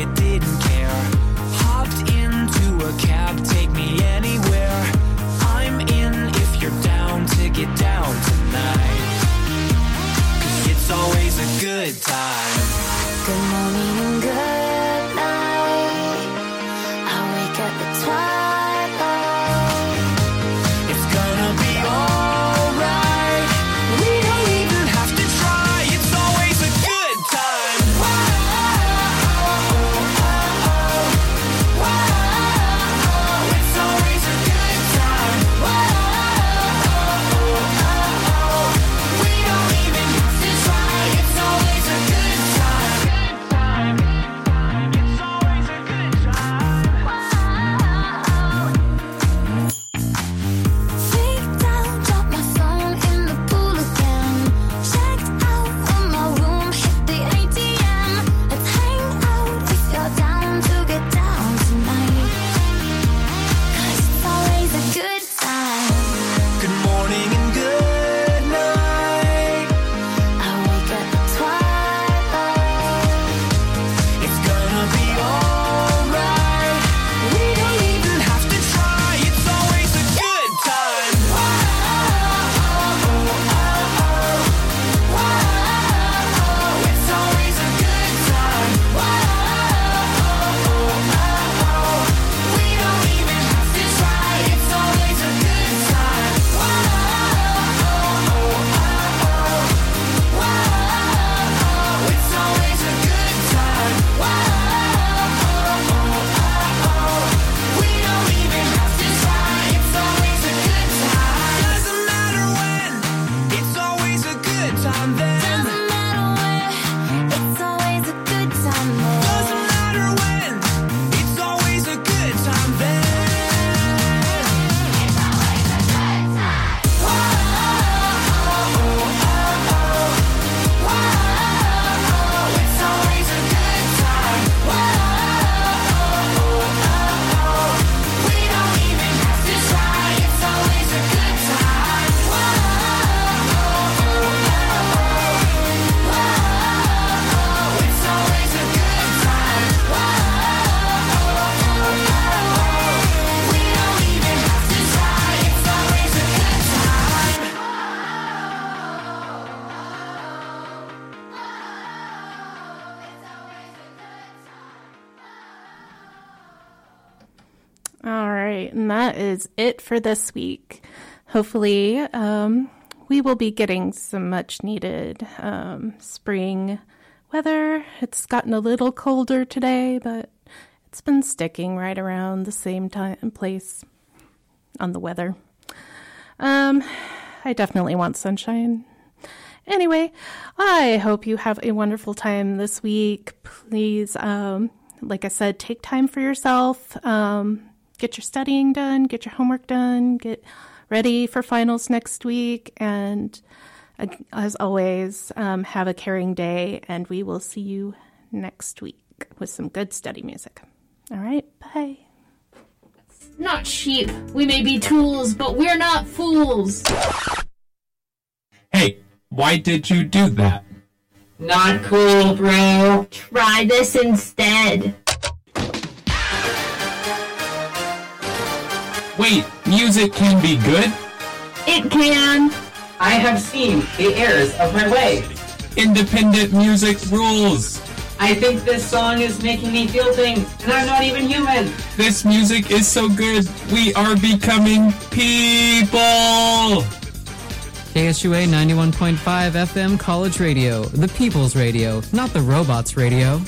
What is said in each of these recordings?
that didn't care. Hopped into a cab, take me anywhere. I'm in if you're down to get down tonight. Cause it's always a good time. Good morning and good night. I wake up at twilight. Time then. It for this week. Hopefully, um, we will be getting some much needed um, spring weather. It's gotten a little colder today, but it's been sticking right around the same time and place on the weather. Um, I definitely want sunshine. Anyway, I hope you have a wonderful time this week. Please, um, like I said, take time for yourself. Um, get your studying done, get your homework done, get ready for finals next week. And uh, as always, um, have a caring day, and we will see you next week with some good study music. All right, bye. Not sheep. We may be tools, but we're not fools. Hey, why did you do that? Not cool, bro. Try this instead. Wait, music can be good? It can. I have seen the errors of my way. Independent music rules! I think this song is making me feel things, and I'm not even human. This music is so good, we are becoming people! KSUA 91.5 FM College Radio, the people's radio, not the robots' radio.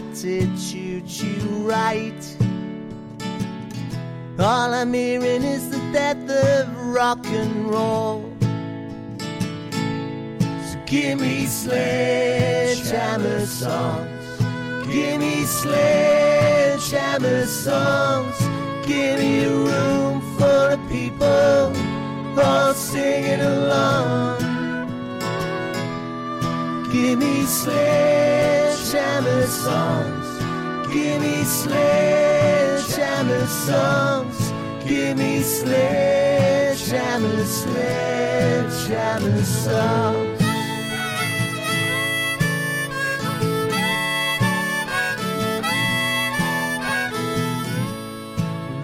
Platitudes you write. All I'm hearing is the death of rock and roll. So give me sledgehammer songs. Give me sledgehammer songs. Give me a room full of people all singing along. Give me sledgehammer songs. Give me sledgehammer songs. Give me sledgehammer, sledgehammer songs.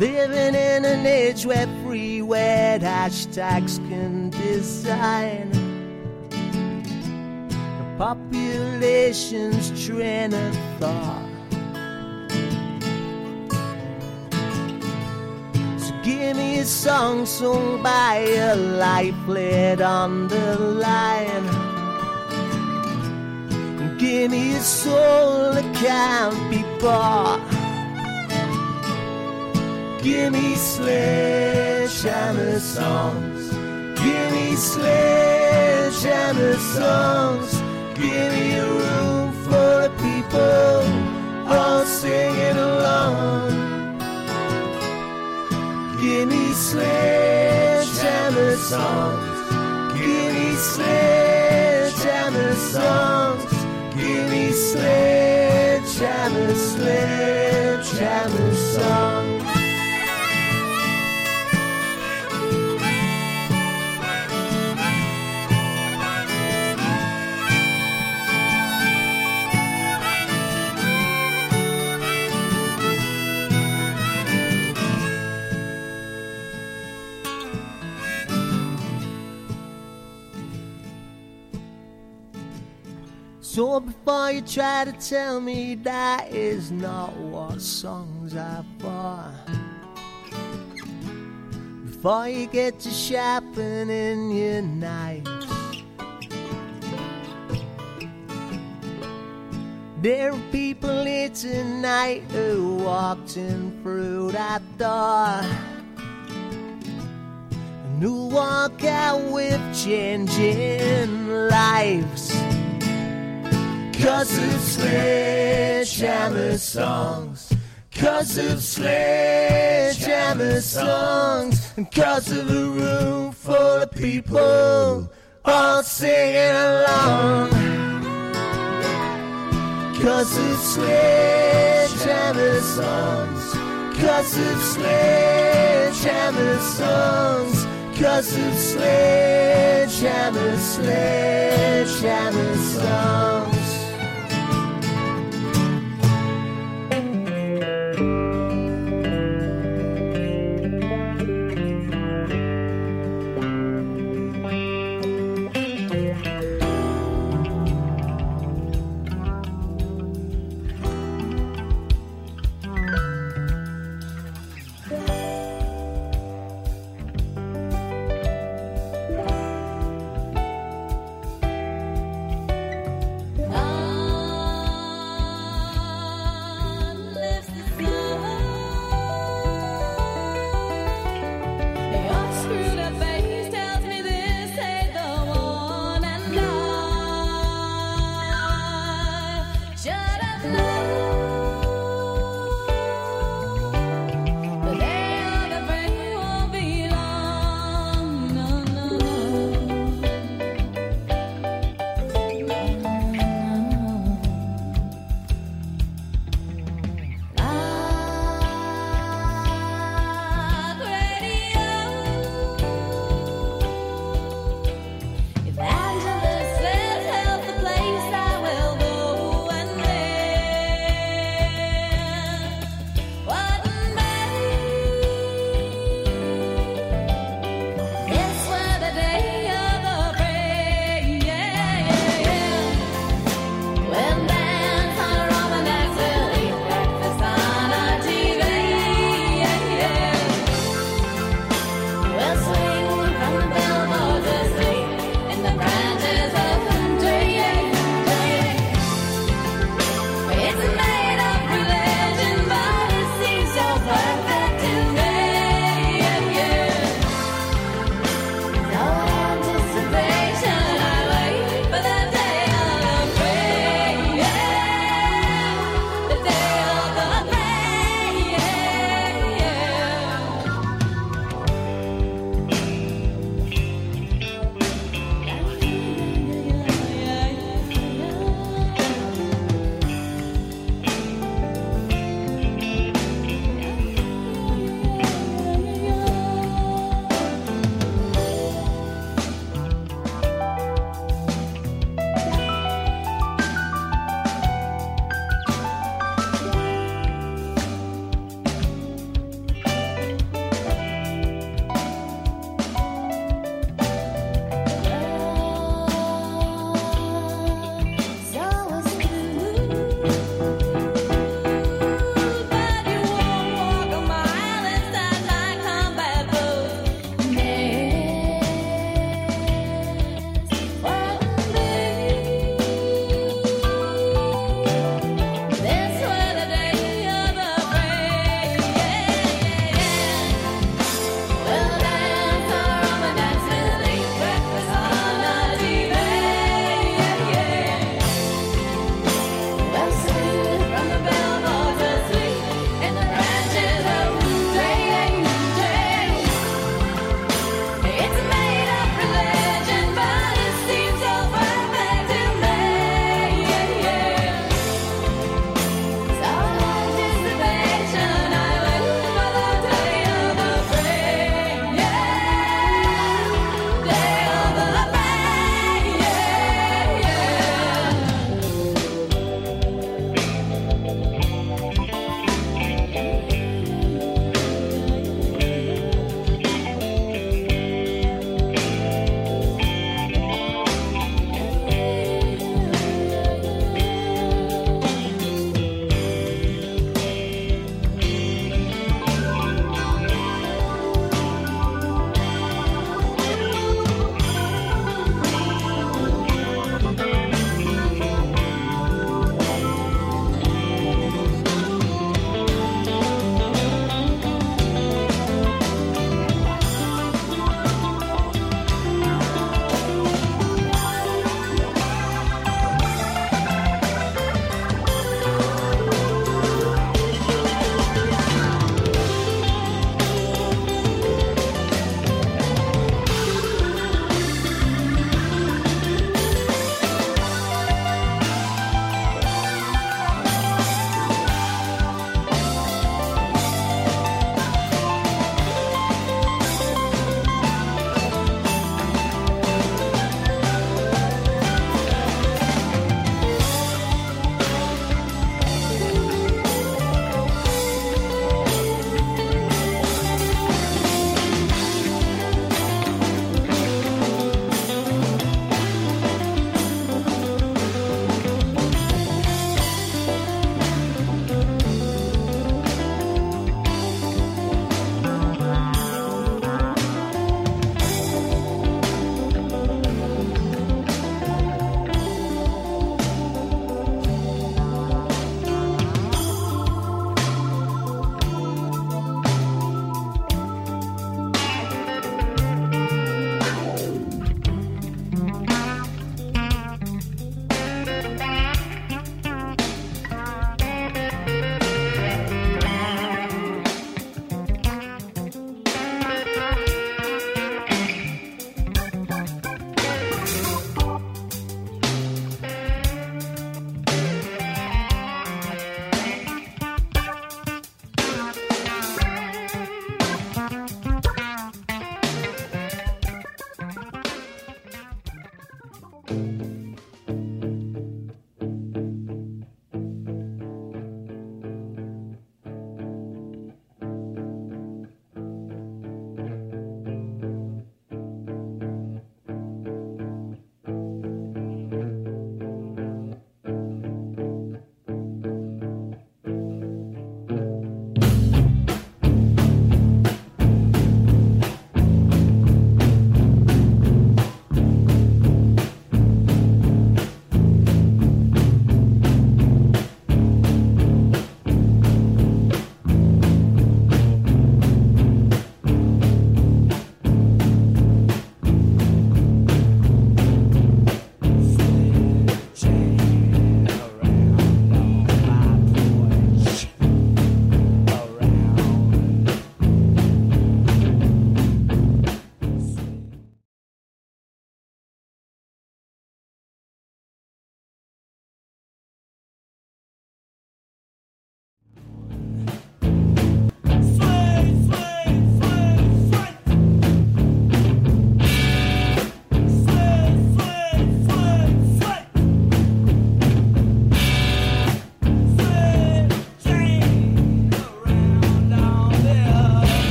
Living in an age where free word hashtags can design population's train of thought. So give me a song sung by a life laid on the line. Give me a soul that can't be bought. Give me sledgehammer songs. Give me sledgehammer songs. Give me a room full of people all singing along. Give me sledgehammer songs. Give me sledgehammer songs. Give me sledgehammer, sledgehammer songs. So before you try to tell me that is not what songs are for. Before you get to sharpening your knives. There are people here tonight who walked in through that door. And who walk out with changing lives. Cause of sledgehammer songs. Cause of sledgehammer songs. Cause of a room full of people all singing along. Cause of sledgehammer songs. Cause of sledgehammer songs. Cause of sledgehammer, sledgehammer songs.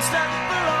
Step for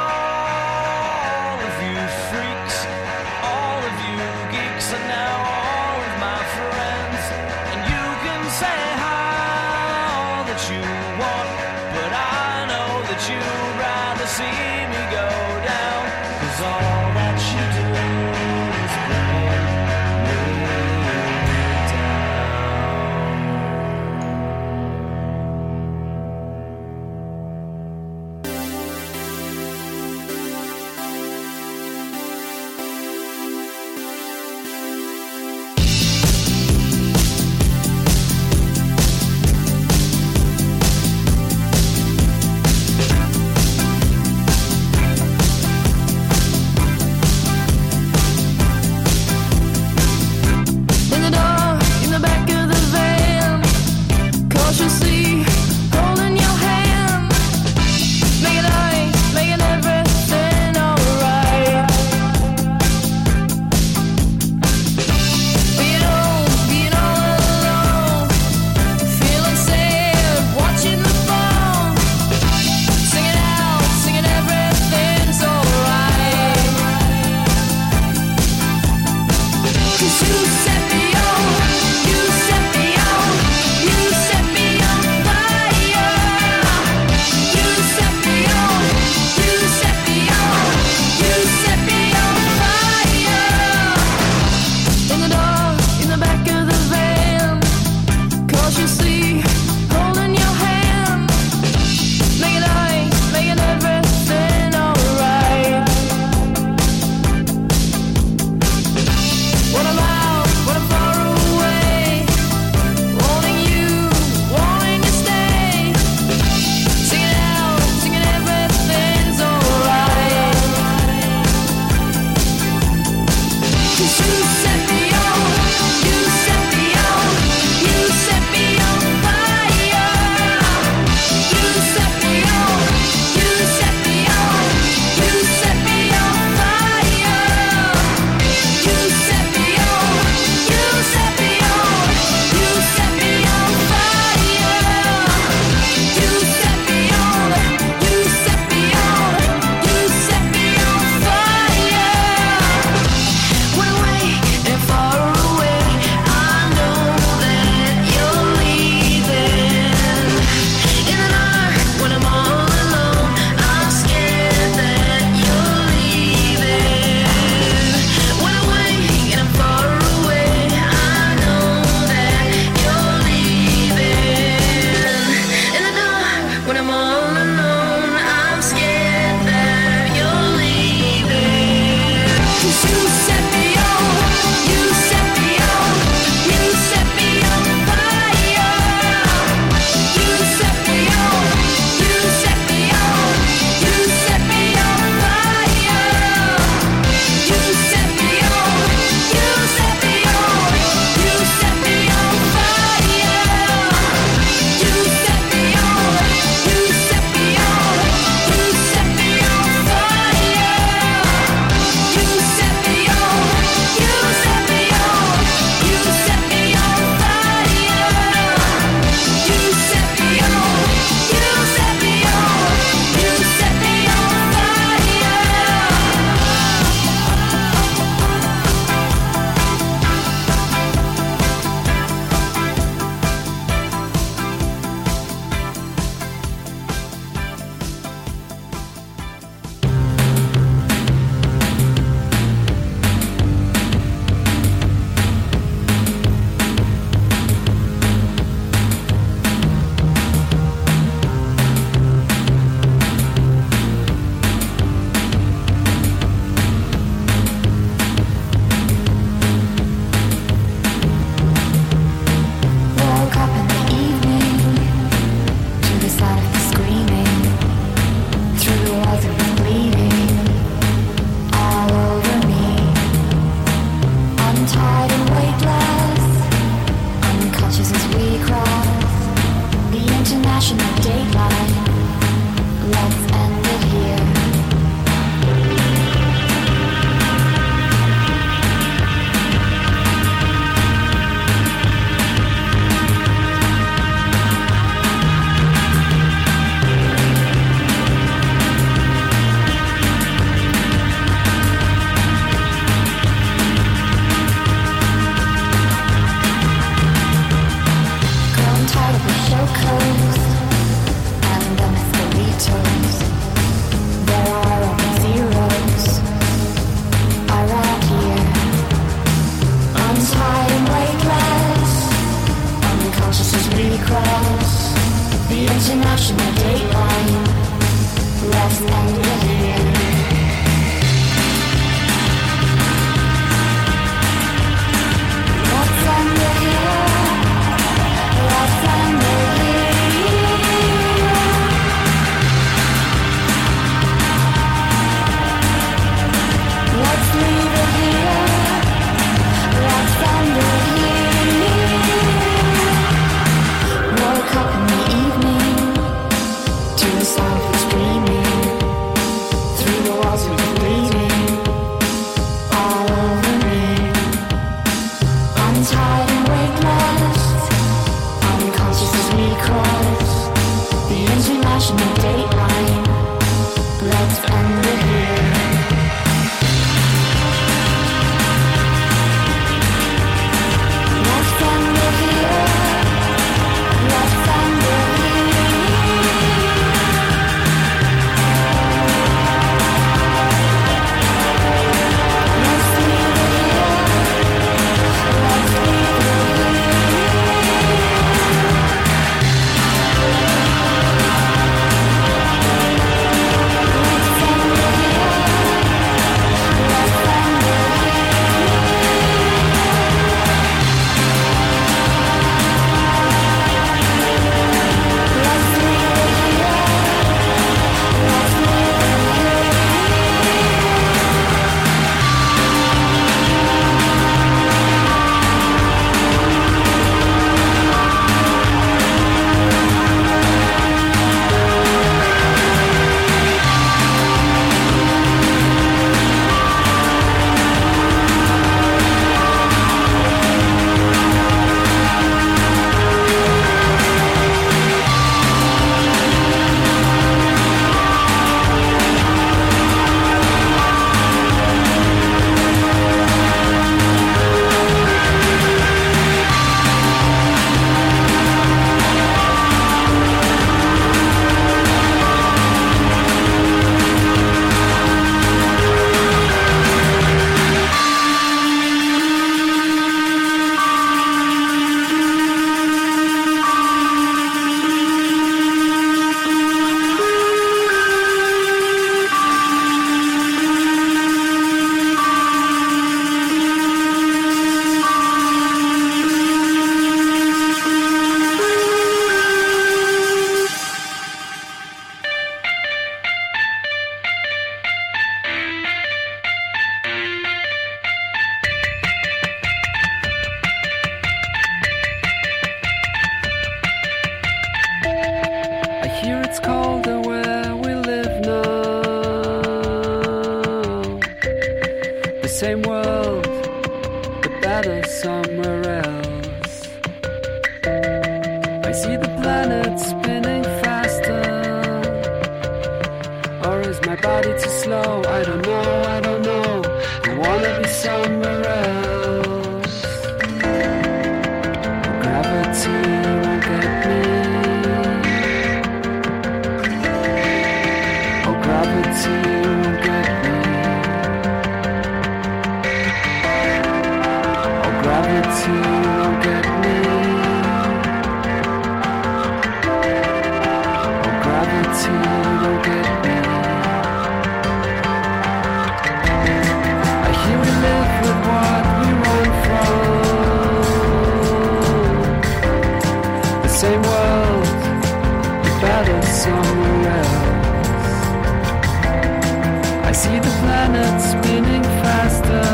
see the planet spinning faster?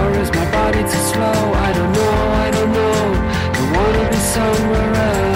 Or is my body too slow? I don't know, I don't know. I wanna be somewhere else.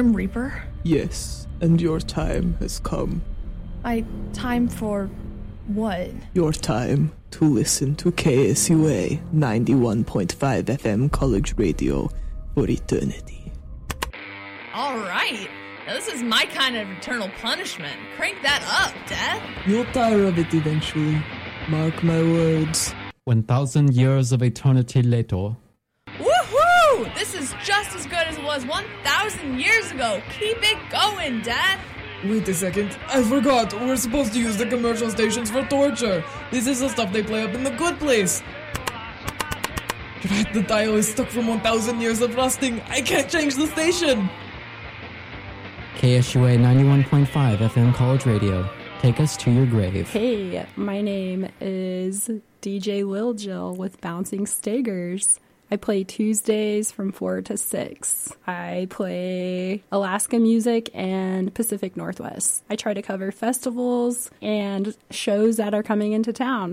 Grim Reaper? Yes, and your time has come. I time for what? Your time to listen to KSUA 91.5 FM College Radio for eternity. All right. Now this is my kind of eternal punishment. Crank that up, Dad. You'll tire of it eventually. Mark my words. 1,000 years of eternity later. Woohoo! This is just as good as it was 1,000 years ago. Keep it going, Dad. Wait a second. I forgot. We're supposed to use the commercial stations for torture. This is the stuff they play up in the good place. Drat, the dial is stuck from 1,000 years of rusting. I can't change the station. KSUA 91.5 FM College Radio. Take us to your grave. Hey, my name is DJ Lil Jill with Bouncing Stagers. I play Tuesdays from 4 to 6. I play Alaska music and Pacific Northwest. I try to cover festivals and shows that are coming into town.